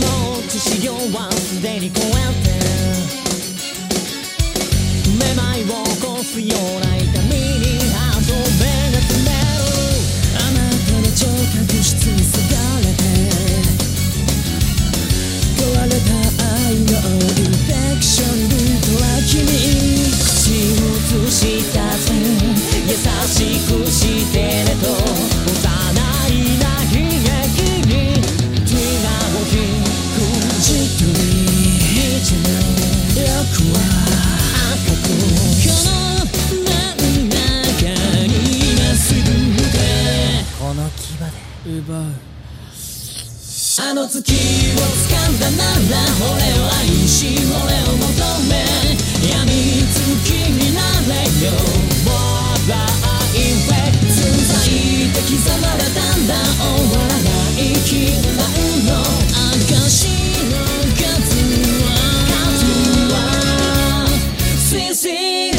もう知識はすでに超えての牙で。奪う。あの月を掴んだなら俺を愛し俺を求め闇月になれよ。笑いでまんだ終わらないの証の数は数は Sweet